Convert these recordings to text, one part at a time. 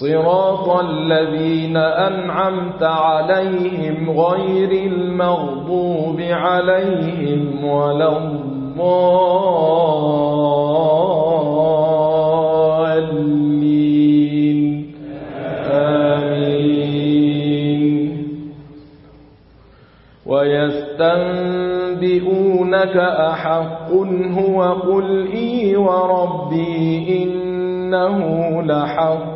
صراط الذين أنعمت عليهم غير المغضوب عليهم ولا الضالين. آمين. ويستنبئونك أحق هو قل إي وربي إنه لحق.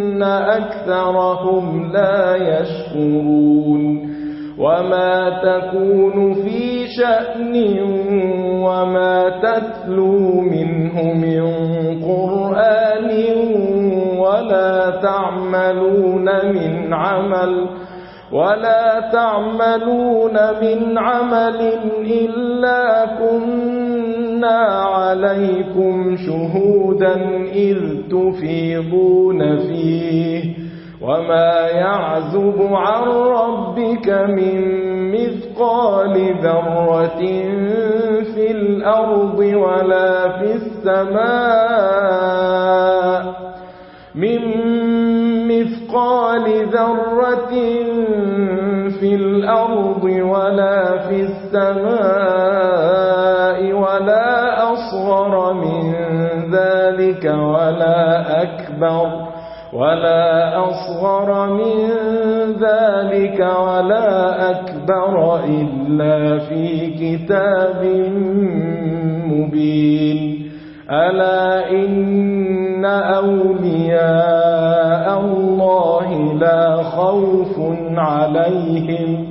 أكثرهم لا يشكرون وما تكون في شأن وما تتلو منه من قرآن ولا تعملون من عمل ولا تعملون من عمل إلا كنت كنا عليكم شهودا إذ تفيضون فيه وما يعزب عن ربك من مثقال ذرة في الأرض ولا في السماء من مثقال ذرة في الأرض ولا في السماء ولا أصغر من ذلك ولا أكبر ولا أصغر من ذلك ولا أكبر إلا في كتاب مبين ألا إن أولياء الله لا خوف عليهم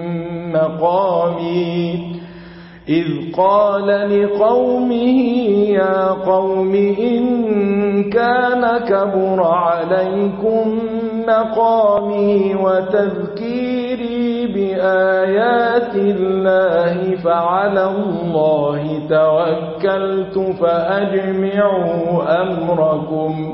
مقامي. إذ قال لقومه يا قوم إن كان كبر عليكم مقامي وتذكيري بآيات الله فعلى الله توكلت فأجمعوا أمركم.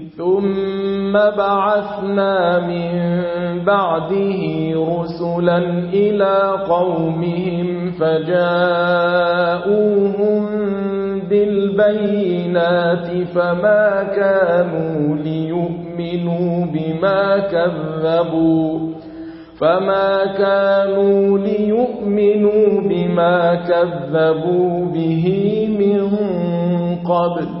ثم بعثنا من بعده رسلا إلى قومهم فجاءوهم بالبينات فما كانوا ليؤمنوا بما كذبوا فما كانوا ليؤمنوا بما كذبوا به من قبل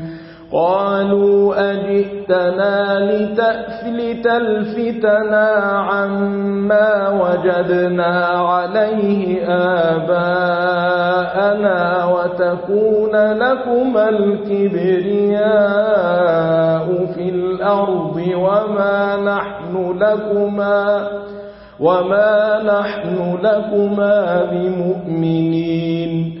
قالوا أجئتنا لتلفتنا عما وجدنا عليه آباءنا وتكون لكما الكبرياء في الأرض وما نحن لكما وما نحن لكما بمؤمنين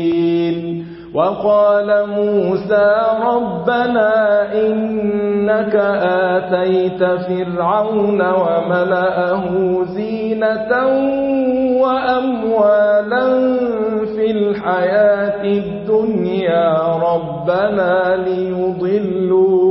وقال موسى ربنا إنك آتيت فرعون وملأه زينة وأموالا في الحياة الدنيا ربنا ليضلون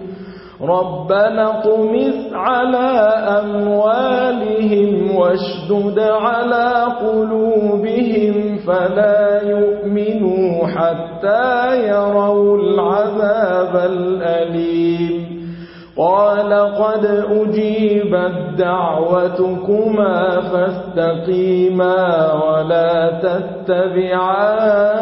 ربنا قمس على أموالهم واشدد على قلوبهم فلا يؤمنوا حتى يروا العذاب الأليم قال قد أجيبت دعوتكما فاستقيما ولا تتبعان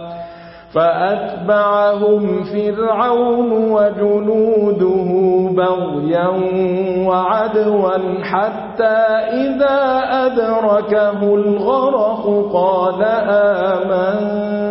فأتبعهم فرعون وجنوده بغيا وعدوا حتى إذا أدركه الغرق قال آمنت.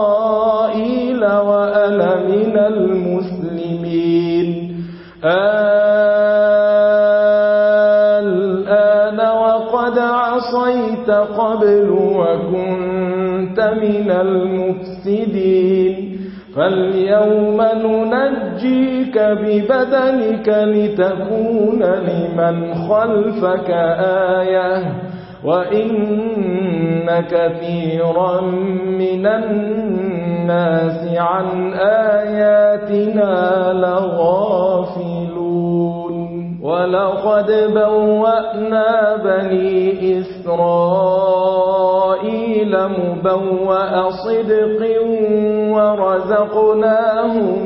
من المسلمين. الآن وقد عصيت قبل وكنت من المفسدين. فاليوم ننجيك ببدنك لتكون لمن خلفك آيَةً. وَإِنَّ كَثِيرًا مِنَ النَّاسِ عَن آيَاتِنَا لَغَافِلُونَ وَلَقَدْ بَوَّأْنَا بَنِي إِسْرَائِيلَ مُبَوَّأَ صِدْقٍ وَرَزَقْنَاهُمْ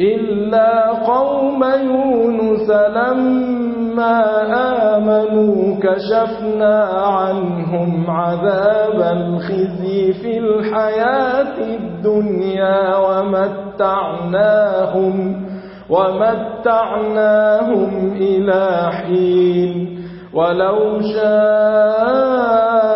إلا قوم يونس لما آمنوا كشفنا عنهم عذاب الخزي في الحياة الدنيا ومتعناهم ومتعناهم إلى حين ولو شاءوا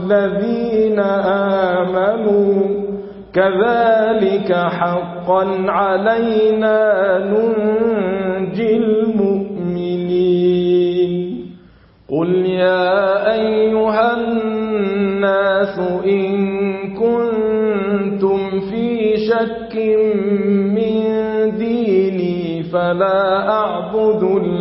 الذين آمنوا. كذلك حقا علينا ننجي المؤمنين. قل يا أيها الناس إن كنتم في شك من ديني فلا أعبد الله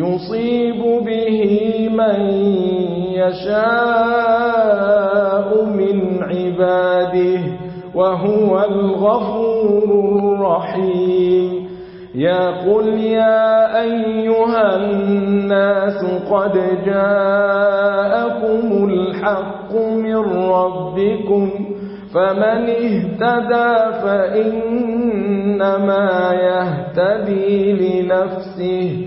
يصيب به من يشاء من عباده وهو الغفور الرحيم يا قل يا أيها الناس قد جاءكم الحق من ربكم فمن اهتدى فإنما يهتدي لنفسه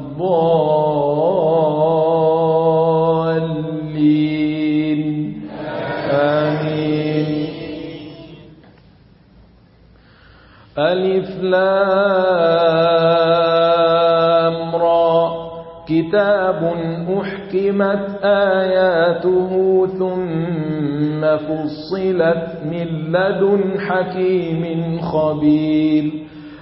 الضالين. آمين. ألف لام كتاب أحكمت آياته ثم فصلت من لدن حكيم خبير.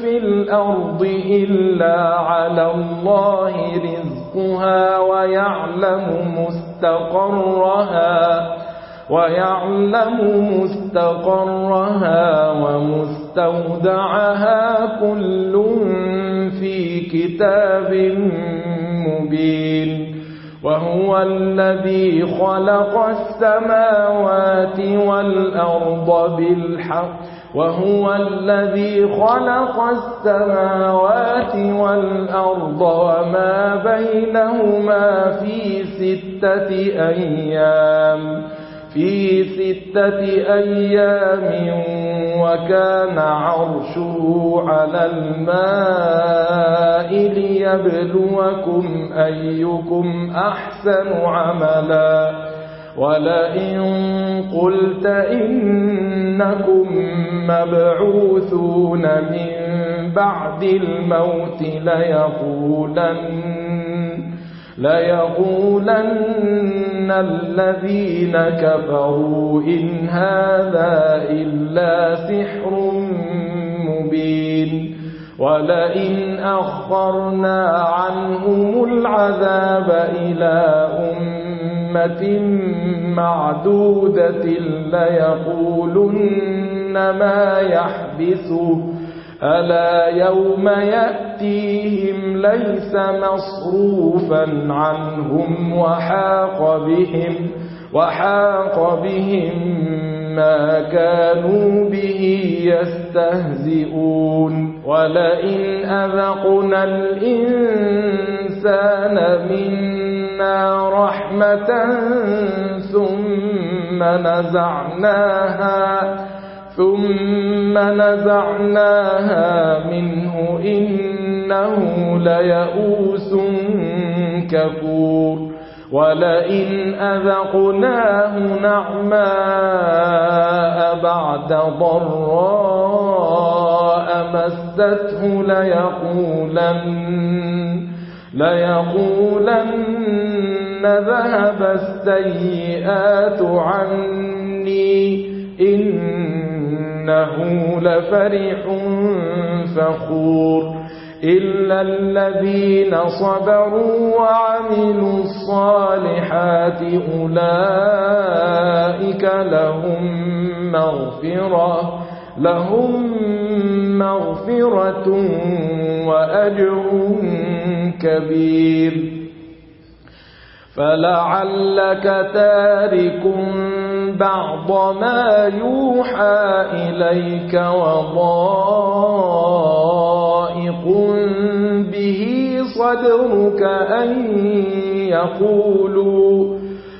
في الأرض إلا على الله رزقها ويعلم مستقرها ويعلم مستقرها ومستودعها كل في كتاب مبين وهو الذي خلق السماوات والأرض بالحق وهو الذي خلق السماوات والأرض وما بينهما في ستة أيام في ستة أيام وكان عرشه على الماء ليبلوكم أيكم أحسن عملاً. ولئن قلت إنكم مبعوثون من بعد الموت ليقولن ليقولن الذين كفروا إن هذا إلا سحر مبين. ولئن أخرنا عنهم العذاب إلى أمة معدودة ليقولن ما يحبثه ألا يوم يأتيهم ليس مصروفا عنهم وحاق بهم وحاق بهم ما كانوا به يستهزئون. ولئن أذقنا الإنسان منا رحمة ثم نزعناها ثم نزعناها منه إنه ليئوس كفور. ولئن أذقناه نعماء بعد ضراء مسته ليقولن ليقولن ذهب السيئات عني إنه لفرح فخور إلا الذين صبروا وعملوا الصالحات أولئك لهم مغفرة لهم مغفرة وأجر كبير فلعلك تارك بعض ما يوحى إليك وضائق به صدرك أن يقولوا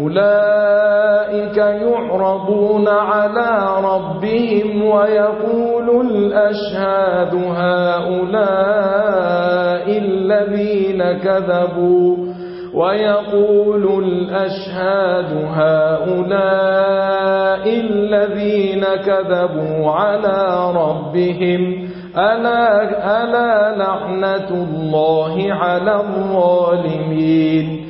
أولئك يعرضون على ربهم ويقول الأشهاد هؤلاء الذين كذبوا ويقول الأشهاد هؤلاء الذين كذبوا على ربهم ألا, ألا لعنة الله على الظالمين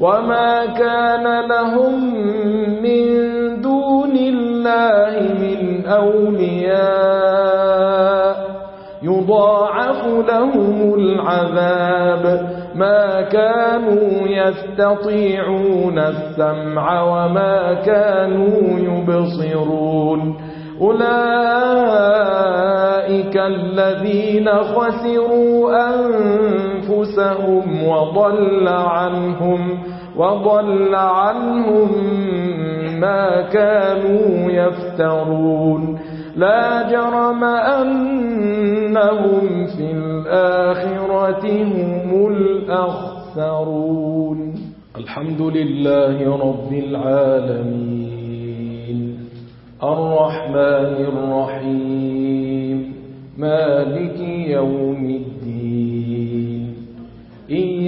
وما كان لهم من دون الله من أولياء يضاعف لهم العذاب ما كانوا يستطيعون السمع وما كانوا يبصرون أولئك الذين خسروا أنفسهم وضل عنهم وضل عنهم ما كانوا يفترون. لا جرم أنهم في الآخرة هم الأخسرون. الحمد لله رب العالمين. الرحمن الرحيم. مالك يوم الدين.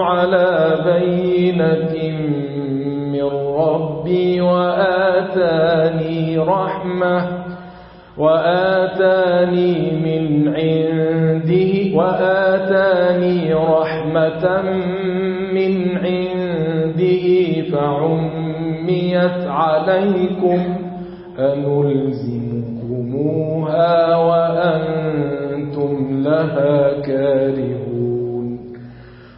على بينة من ربي وآتاني رحمة وآتاني من عنده وآتاني رحمة من عنده فعميت عليكم أنلزمكموها وأنتم لها كارهون.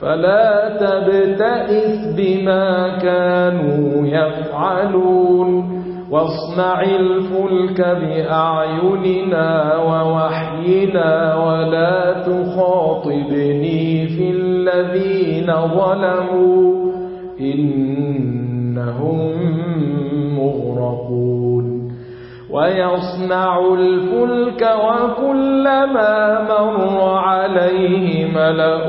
فلا تبتئس بما كانوا يفعلون. واصنع الفلك بأعيننا ووحينا ولا تخاطبني في الذين ظلموا. إنهم مغرقون. ويصنع الفلك وكلما مر عليه ملأ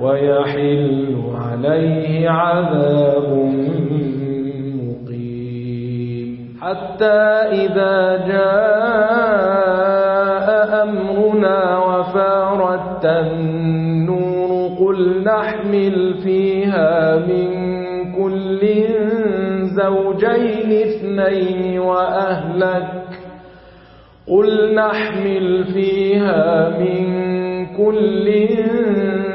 ويحل عليه عذاب مقيم حتى إذا جاء أمرنا وفارت النور قل نحمل فيها من كل زوجين اثنين وأهلك قل نحمل فيها من كل زوجين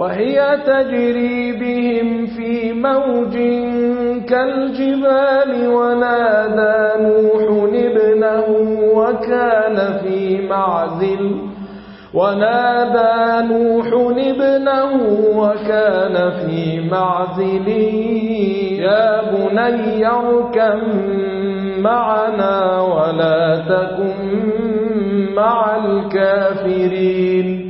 وهي تجري بهم في موج كالجبال ونادى نوح ابنه وكان في معزل. ونادى نوح ابنه وكان في معزل. يا بني اركم معنا ولا تكن مع الكافرين.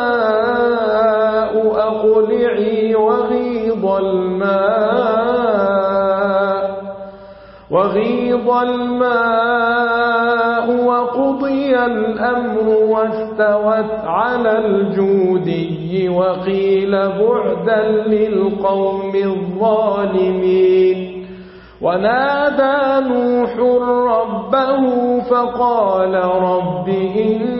السماء أقلعي وغيض الماء وغيض الماء وقضي الأمر واستوت على الجودي وقيل بعدا للقوم الظالمين. ونادى نوح ربه فقال رب إن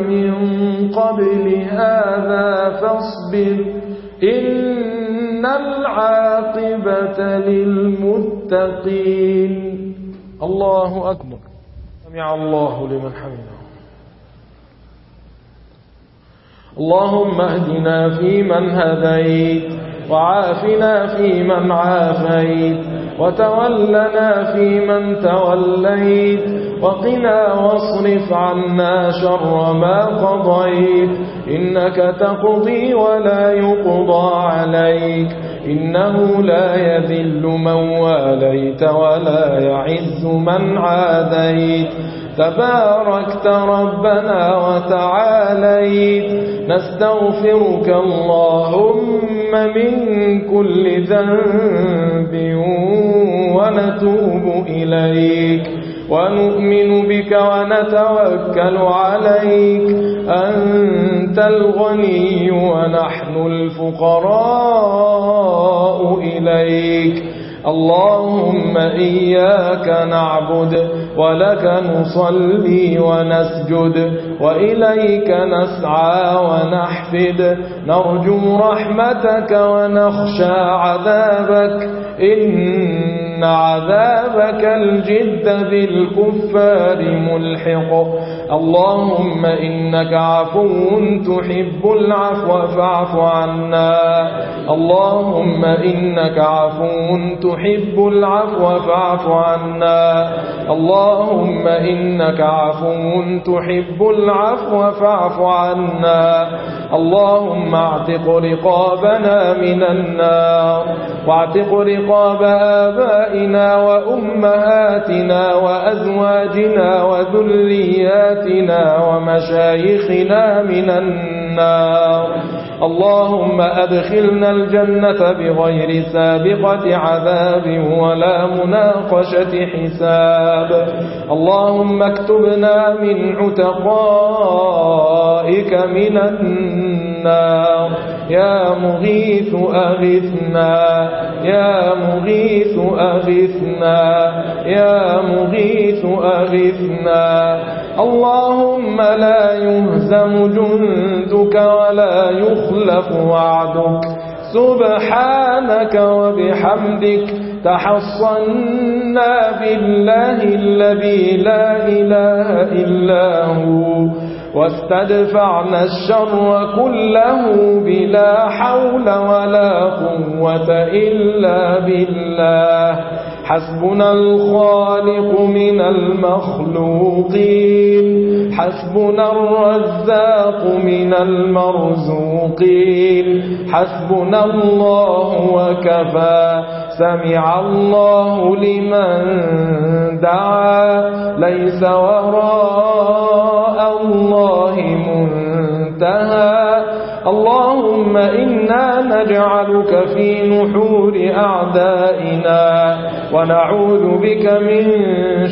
من قبل هذا فاصبر. إن العاقبة للمتقين. الله أكبر. سمع الله لمن حمده. اللهم اهدنا فيمن هديت وعافنا فيمن عافيت وتولنا فيمن توليت وقنا واصرف عنا شر ما قضيت. إنك تقضي ولا يقضى عليك. إنه لا يذل من واليت ولا يعز من عاديت. تباركت ربنا وتعاليت. نستغفرك اللهم من كل ذنب ونتوب إليك. ونؤمن بك ونتوكل عليك. أنت الغني ونحن الفقراء إليك. اللهم إياك نعبد ولك نصلي ونسجد وإليك نسعى ونحفد. نرجو رحمتك ونخشى عذابك. إن إن عذابك الجد بالكفار ملحق اللهم إنك عفو تحب العفو فاعف عنا اللهم إنك عفو تحب العفو فاعف عنا اللهم إنك عفو تحب العفو فاعف عنا اللهم اعتق رقابنا من النار واعتق رقاب آبائنا آبائنا وأمهاتنا وأزواجنا وذرياتنا ومشايخنا من النار اللهم أدخلنا الجنة بغير سابقة عذاب ولا مناقشة حساب اللهم اكتبنا من عتقائك من النار النار. يا مغيث أغثنا. يا مغيث أغثنا. يا مغيث أغثنا. اللهم لا يهزم جندك ولا يخلف وعدك. سبحانك وبحمدك. تحصنا بالله الذي لا إله إلا هو. واستدفعنا الشر كله بلا حول ولا قوة إلا بالله. حسبنا الخالق من المخلوقين. حسبنا الرزاق من المرزوقين. حسبنا الله وكفى. سمع الله لمن دعا. ليس وراء الله منتهى. اللهم إنا نجعلك في نحور أعدائنا ونعوذ بك من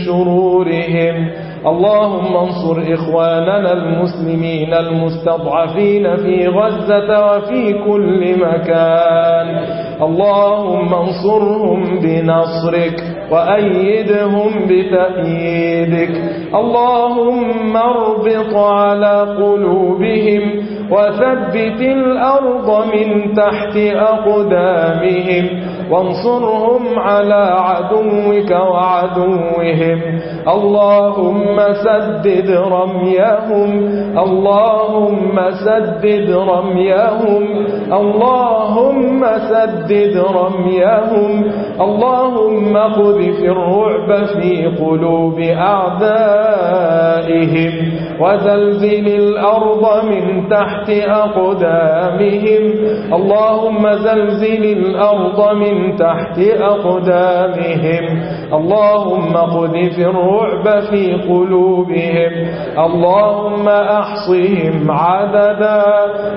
شرورهم. اللهم انصر إخواننا المسلمين المستضعفين في غزة وفي كل مكان. اللهم انصرهم بنصرك. وأيدهم بتأييدك. اللهم اربط على قلوبهم وثبت الأرض من تحت أقدامهم. وانصرهم على عدوك وعدوهم. اللهم سدد رميهم. اللهم سدد رميهم. اللهم سدد رميهم. اللهم قذف الرعب في قلوب أعدائهم. وزلزل الأرض من تحت أقدامهم. اللهم زلزل الأرض من تحت أقدامهم. اللهم قذف الرعب في قلوبهم. اللهم أحصهم عددا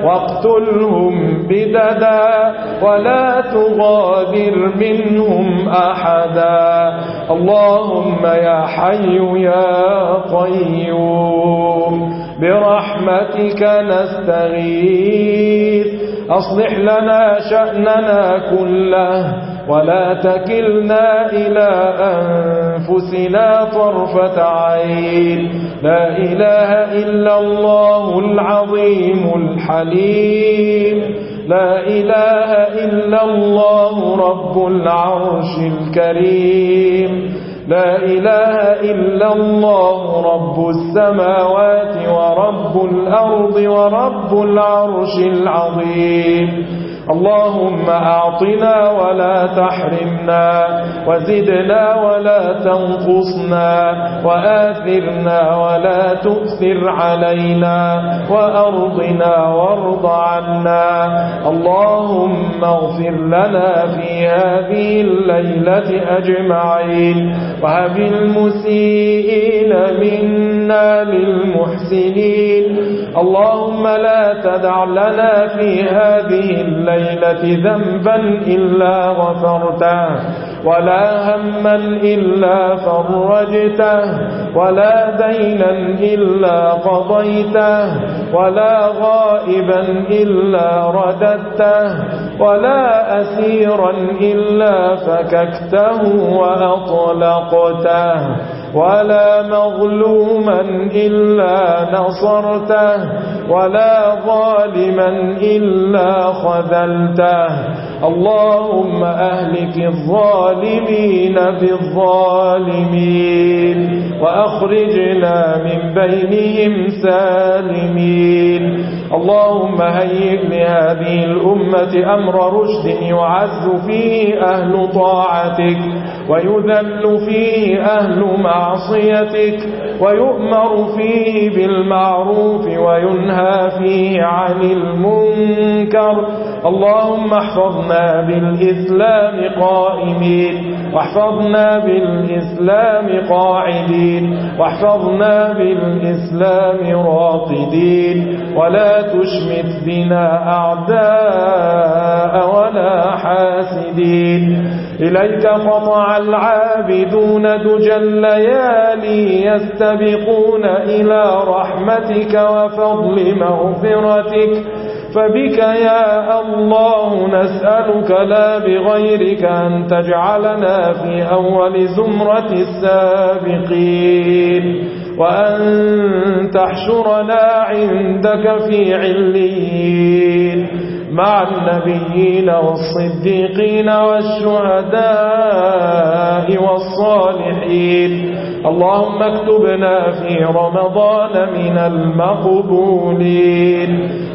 واقتلهم بددا ولا تغادر منهم أحدا. اللهم يا حي يا قيوم. برحمتك نستغيث. أصلح لنا شأننا كله ولا تكلنا إلى أنفسنا طرفة عين. لا إله إلا الله العظيم الحليم. لا إله إلا الله رب العرش الكريم. لا إله إلا الله رب السماوات ورب الأرض ورب العرش العظيم. اللهم أعطنا ولا تحرمنا وزدنا ولا تنقصنا وآثرنا ولا تؤثر علينا وأرضنا وارض عنا. اللهم اغفر لنا في هذه الليلة أجمعين وهب المسيئين منا للمحسنين. اللهم لا تدع لنا في هذه الليلة الليلة ذنبا إلا غفرته ولا هما إلا فرجته ولا دينا إلا قضيته ولا غائبا إلا رددته ولا أسيرا إلا فككته وأطلقته. ولا مظلوما إلا نصرته ولا ظالما إلا خذلته. اللهم أهلك الظالمين بالظالمين وأخرجنا من بينهم سالمين. اللهم هيئ لهذه الأمة أمر رشد يعز فيه أهل طاعتك ويذل فيه أهل معرفتك معصيتك ويؤمر فيه بالمعروف وينهى فيه عن المنكر. اللهم احفظنا بالإسلام قائمين. واحفظنا بالإسلام قاعدين واحفظنا بالإسلام راقدين. ولا تشمت بنا أعداء ولا حاسدين. إليك قطع العابدون دجى الليالي يستبقون إلى رحمتك وفضل مغفرتك. فبك يا الله نسألك لا بغيرك أن تجعلنا في أول زمرة السابقين وأن تحشرنا عندك في عليين مع النبيين والصديقين والشهداء والصالحين. اللهم اكتبنا في رمضان من المقبولين.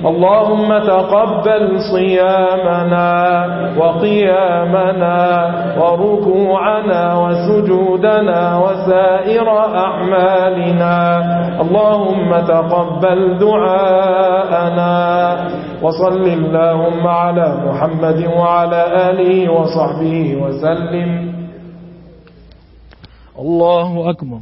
اللهم تقبل صيامنا وقيامنا وركوعنا وسجودنا وسائر أعمالنا. اللهم تقبل دعاءنا. وصل اللهم على محمد وعلى آله وصحبه وسلم. الله أكبر